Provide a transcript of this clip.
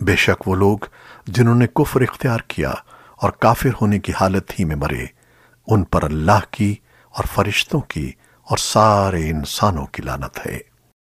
بے شک وہ لوگ جنہوں نے کفر اختیار کیا اور کافر ہونے کی حالت ہی میں مرے، ان پر اللہ کی اور فرشتوں کی اور سارے انسانوں کی لانت ہے۔